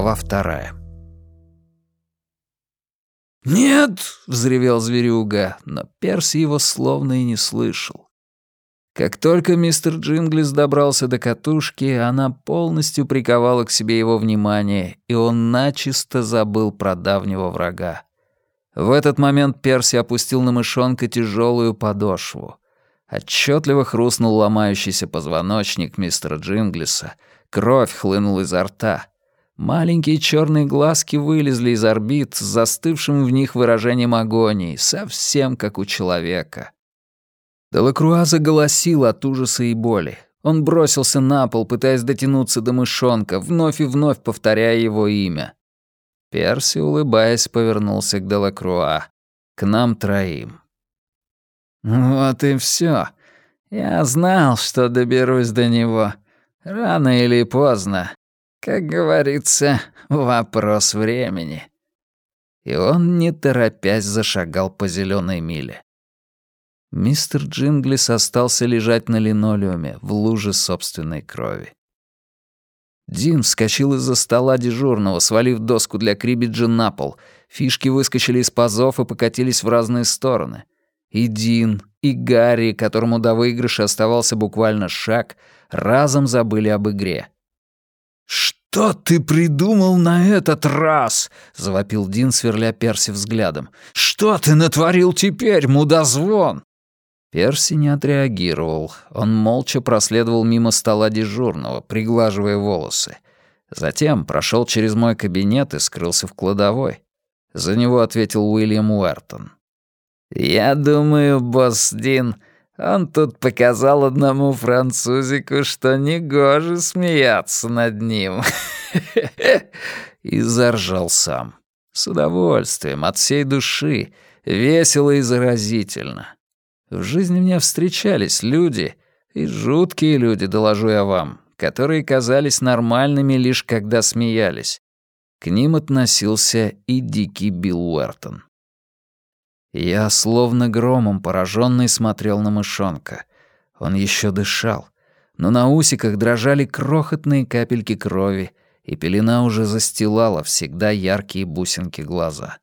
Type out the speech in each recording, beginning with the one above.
Глава вторая. «Нет!» — взревел зверюга, но Перси его словно и не слышал. Как только мистер Джинглис добрался до катушки, она полностью приковала к себе его внимание, и он начисто забыл про давнего врага. В этот момент Перси опустил на мышонка тяжелую подошву. Отчетливо хрустнул ломающийся позвоночник мистера Джинглиса, кровь хлынула изо рта. Маленькие черные глазки вылезли из орбит с застывшим в них выражением агонии, совсем как у человека. Делакруа заголосил от ужаса и боли. Он бросился на пол, пытаясь дотянуться до мышонка, вновь и вновь повторяя его имя. Перси, улыбаясь, повернулся к Делакруа. К нам троим. «Вот и все. Я знал, что доберусь до него. Рано или поздно. Как говорится, вопрос времени». И он, не торопясь, зашагал по зеленой миле. Мистер Джинглис остался лежать на линолеуме в луже собственной крови. Дин вскочил из-за стола дежурного, свалив доску для крибиджа на пол. Фишки выскочили из пазов и покатились в разные стороны. И Дин, и Гарри, которому до выигрыша оставался буквально шаг, разом забыли об игре. «Что ты придумал на этот раз?» — завопил Дин, сверля Перси взглядом. «Что ты натворил теперь, мудозвон?» Перси не отреагировал. Он молча проследовал мимо стола дежурного, приглаживая волосы. Затем прошел через мой кабинет и скрылся в кладовой. За него ответил Уильям Уэртон. «Я думаю, босс Дин, он тут показал одному французику, что негоже смеяться над ним». И заржал сам. С удовольствием, от всей души, весело и заразительно. В жизни мне встречались люди, и жуткие люди, доложу я вам, которые казались нормальными лишь когда смеялись. К ним относился и дикий Билл Уэртон. Я, словно громом пораженный, смотрел на мышонка. Он еще дышал, но на усиках дрожали крохотные капельки крови, и пелена уже застилала всегда яркие бусинки глаза.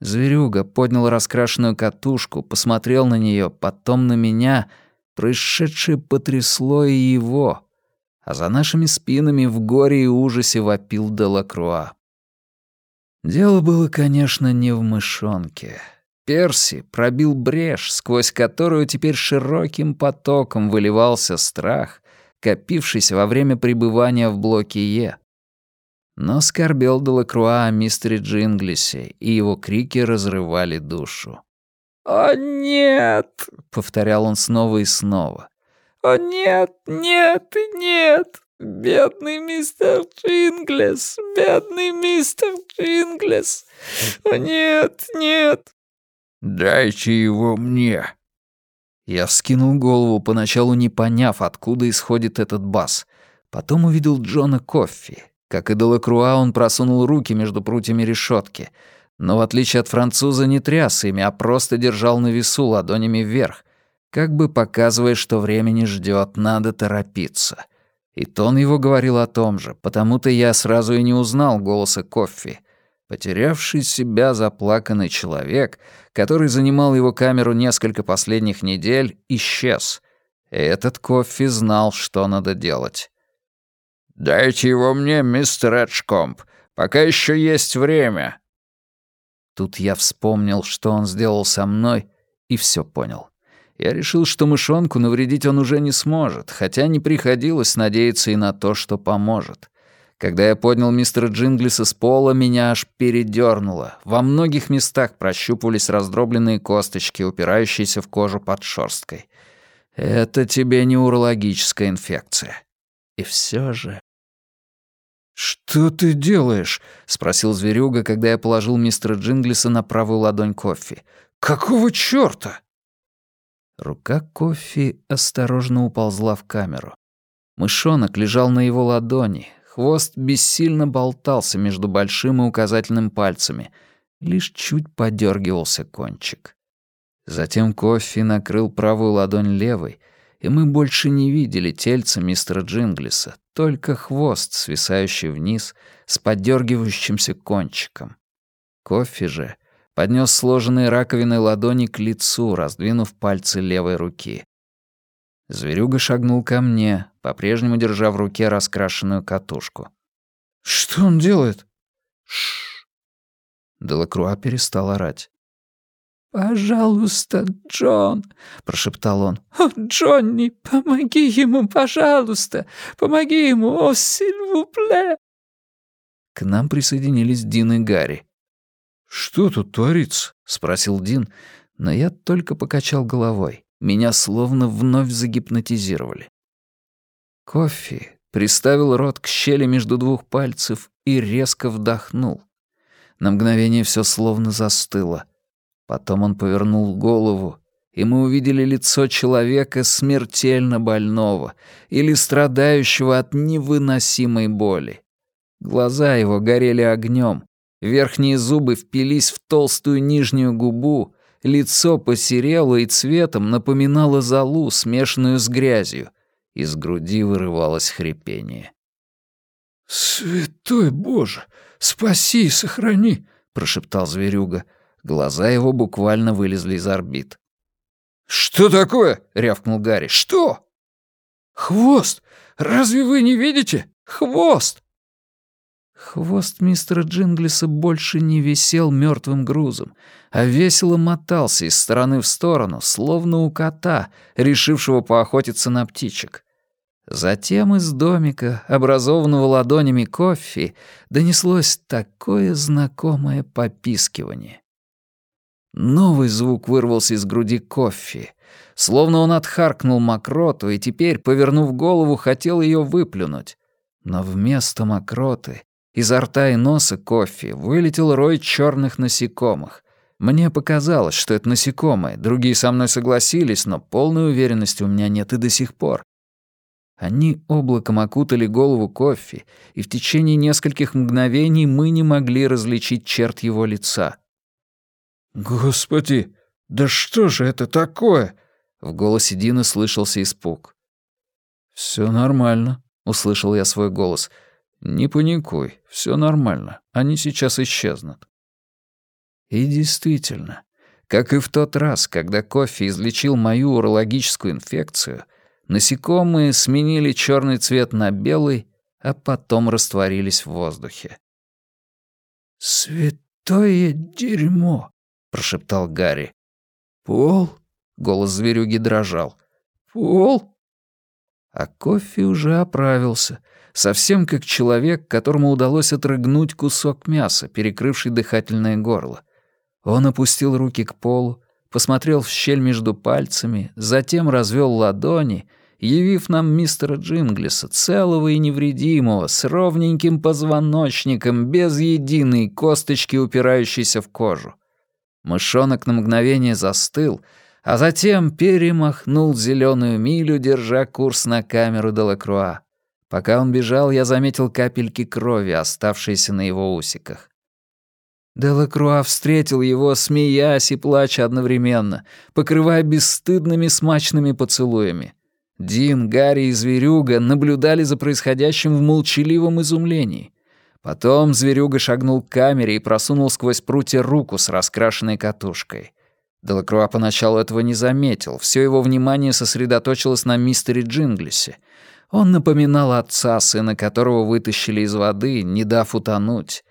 Зверюга поднял раскрашенную катушку, посмотрел на нее, потом на меня. Происшедшее потрясло и его. А за нашими спинами в горе и ужасе вопил Делакруа. Дело было, конечно, не в мышонке. Перси пробил брешь, сквозь которую теперь широким потоком выливался страх, копившийся во время пребывания в блоке Е. Но скорбел Делакруа о мистере Джинглисе, и его крики разрывали душу. «О, нет!» — повторял он снова и снова. «О, нет, нет и нет! Бедный мистер Джинглис! Бедный мистер Джинглис! О, нет, нет!» «Дайте его мне!» Я вскинул голову, поначалу не поняв, откуда исходит этот бас. Потом увидел Джона Коффи, как и Делакруа, он просунул руки между прутьями решетки, но в отличие от француза не тряс ими, а просто держал на весу ладонями вверх, как бы показывая, что времени ждет, надо торопиться. И тон его говорил о том же, потому-то я сразу и не узнал голоса Коффи. Потерявший себя заплаканный человек, который занимал его камеру несколько последних недель, исчез. И этот Коффи знал, что надо делать. «Дайте его мне, мистер Эджкомп, пока еще есть время». Тут я вспомнил, что он сделал со мной, и все понял. Я решил, что мышонку навредить он уже не сможет, хотя не приходилось надеяться и на то, что поможет. Когда я поднял мистера Джинглиса с пола, меня аж передёрнуло. Во многих местах прощупывались раздробленные косточки, упирающиеся в кожу под шерсткой. Это тебе не урологическая инфекция. И все же... «Что ты делаешь?» — спросил зверюга, когда я положил мистера Джинглиса на правую ладонь кофе. «Какого чёрта?» Рука кофе осторожно уползла в камеру. Мышонок лежал на его ладони. Хвост бессильно болтался между большим и указательным пальцами. Лишь чуть подергивался кончик. Затем кофе накрыл правую ладонь левой, и мы больше не видели тельца мистера Джинглиса, только хвост, свисающий вниз, с поддергивающимся кончиком. Кофе же поднес сложенные раковиной ладони к лицу, раздвинув пальцы левой руки. Зверюга шагнул ко мне, по-прежнему держа в руке раскрашенную катушку. «Что он делает?» «Шш!» Делакруа перестал орать. «Пожалуйста, Джон!» — прошептал он. «О, Джонни, помоги ему, пожалуйста! Помоги ему, о, сильвупле!» К нам присоединились Дин и Гарри. «Что тут творится?» — спросил Дин, но я только покачал головой. Меня словно вновь загипнотизировали. Кофе приставил рот к щели между двух пальцев и резко вдохнул. На мгновение все словно застыло. Потом он повернул голову, и мы увидели лицо человека смертельно больного или страдающего от невыносимой боли. Глаза его горели огнем, верхние зубы впились в толстую нижнюю губу, лицо посерело и цветом напоминало золу, смешанную с грязью. Из груди вырывалось хрипение. «Святой Боже, спаси и сохрани!» — прошептал зверюга. Глаза его буквально вылезли из орбит. «Что такое?» — рявкнул Гарри. «Что?» «Хвост! Разве вы не видите? Хвост!» Хвост мистера Джинглиса больше не висел мертвым грузом, а весело мотался из стороны в сторону, словно у кота, решившего поохотиться на птичек. Затем из домика, образованного ладонями кофе, донеслось такое знакомое попискивание. Новый звук вырвался из груди кофе. Словно он отхаркнул мокроту и теперь, повернув голову, хотел ее выплюнуть. Но вместо мокроты изо рта и носа кофе вылетел рой черных насекомых. Мне показалось, что это насекомые, другие со мной согласились, но полной уверенности у меня нет и до сих пор. Они облаком окутали голову кофе, и в течение нескольких мгновений мы не могли различить черт его лица. «Господи, да что же это такое?» В голосе Дины слышался испуг. «Всё нормально», — услышал я свой голос. «Не паникуй, всё нормально, они сейчас исчезнут». И действительно, как и в тот раз, когда кофе излечил мою урологическую инфекцию, насекомые сменили чёрный цвет на белый, а потом растворились в воздухе. «Святое дерьмо!» прошептал Гарри. «Пол?» — голос зверюги дрожал. «Пол?» А кофе уже оправился, совсем как человек, которому удалось отрыгнуть кусок мяса, перекрывший дыхательное горло. Он опустил руки к полу, посмотрел в щель между пальцами, затем развел ладони, явив нам мистера Джинглиса, целого и невредимого, с ровненьким позвоночником, без единой косточки, упирающейся в кожу. Мышонок на мгновение застыл, а затем перемахнул зеленую милю, держа курс на камеру Делакруа. Пока он бежал, я заметил капельки крови, оставшиеся на его усиках. Делакруа встретил его, смеясь и плача одновременно, покрывая бесстыдными смачными поцелуями. Дин, Гарри и Зверюга наблюдали за происходящим в молчаливом изумлении. Потом зверюга шагнул к камере и просунул сквозь прутья руку с раскрашенной катушкой. Делакруа поначалу этого не заметил, все его внимание сосредоточилось на мистере Джинглисе. Он напоминал отца, сына которого вытащили из воды, не дав утонуть.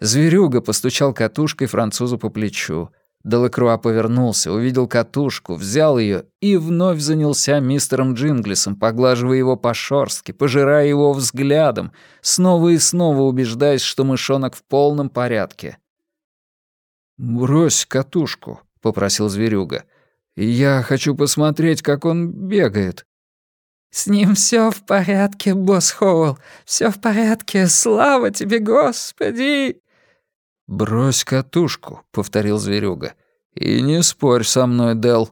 Зверюга постучал катушкой французу по плечу. Делакруа повернулся, увидел катушку, взял ее и вновь занялся мистером Джинглисом, поглаживая его по шорстке, пожирая его взглядом, снова и снова убеждаясь, что мышонок в полном порядке. «Брось катушку», — попросил зверюга. «Я хочу посмотреть, как он бегает». «С ним все в порядке, босс Хоуэлл, все в порядке, слава тебе, Господи!» «Брось катушку», — повторил зверюга. «И не спорь со мной, Дел».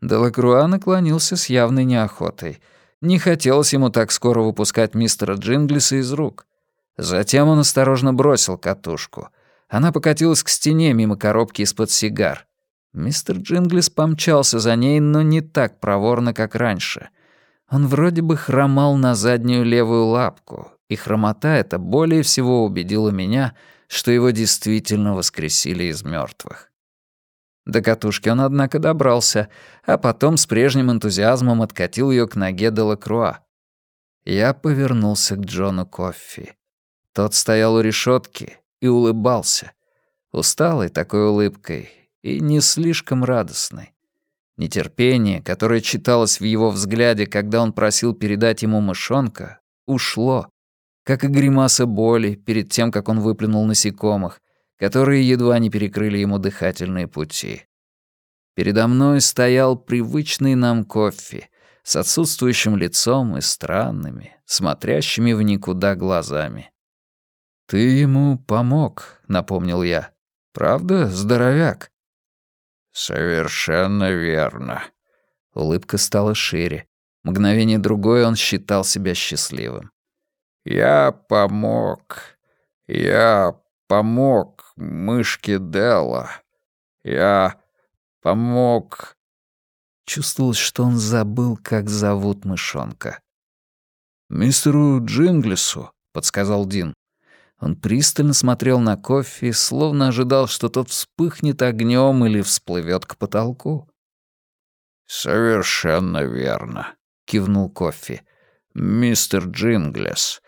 Делакруа наклонился с явной неохотой. Не хотелось ему так скоро выпускать мистера Джинглиса из рук. Затем он осторожно бросил катушку. Она покатилась к стене мимо коробки из-под сигар. Мистер Джинглис помчался за ней, но не так проворно, как раньше. Он вроде бы хромал на заднюю левую лапку, и хромота эта более всего убедила меня, что его действительно воскресили из мертвых. До катушки он, однако, добрался, а потом с прежним энтузиазмом откатил ее к ноге Делакруа. Я повернулся к Джону Коффи. Тот стоял у решетки и улыбался. Усталой такой улыбкой и не слишком радостной. Нетерпение, которое читалось в его взгляде, когда он просил передать ему мышонка, ушло, как и гримаса боли перед тем, как он выплюнул насекомых, которые едва не перекрыли ему дыхательные пути. Передо мной стоял привычный нам кофе с отсутствующим лицом и странными, смотрящими в никуда глазами. «Ты ему помог», — напомнил я. «Правда, здоровяк?» «Совершенно верно». Улыбка стала шире. Мгновение другое он считал себя счастливым. «Я помог. Я помог мышке Делла. Я помог...» Чувствовалось, что он забыл, как зовут мышонка. «Мистеру Джинглису», — подсказал Дин. Он пристально смотрел на кофе, словно ожидал, что тот вспыхнет огнем или всплывет к потолку. «Совершенно верно», — кивнул кофе. «Мистер Джинглис,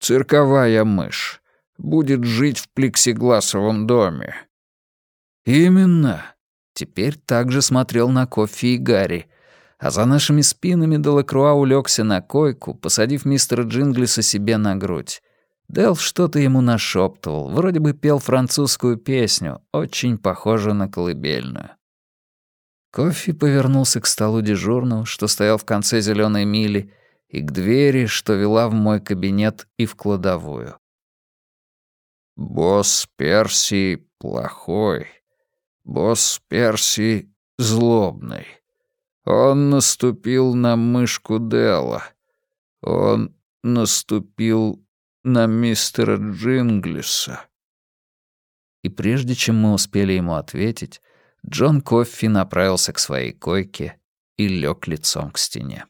цирковая мышь, будет жить в плексигласовом доме». «Именно». Теперь также смотрел на кофе и Гарри, а за нашими спинами Делакруа улегся на койку, посадив мистера Джинглиса себе на грудь. Дэл что-то ему нашептывал, вроде бы пел французскую песню, очень похожую на колыбельную. Кофи повернулся к столу дежурного, что стоял в конце зеленой мили, и к двери, что вела в мой кабинет и в кладовую. «Босс Перси плохой. Босс Перси злобный. Он наступил на мышку Дела. Он наступил на мистера Джинглиса». И прежде чем мы успели ему ответить, Джон Коффи направился к своей койке и лег лицом к стене.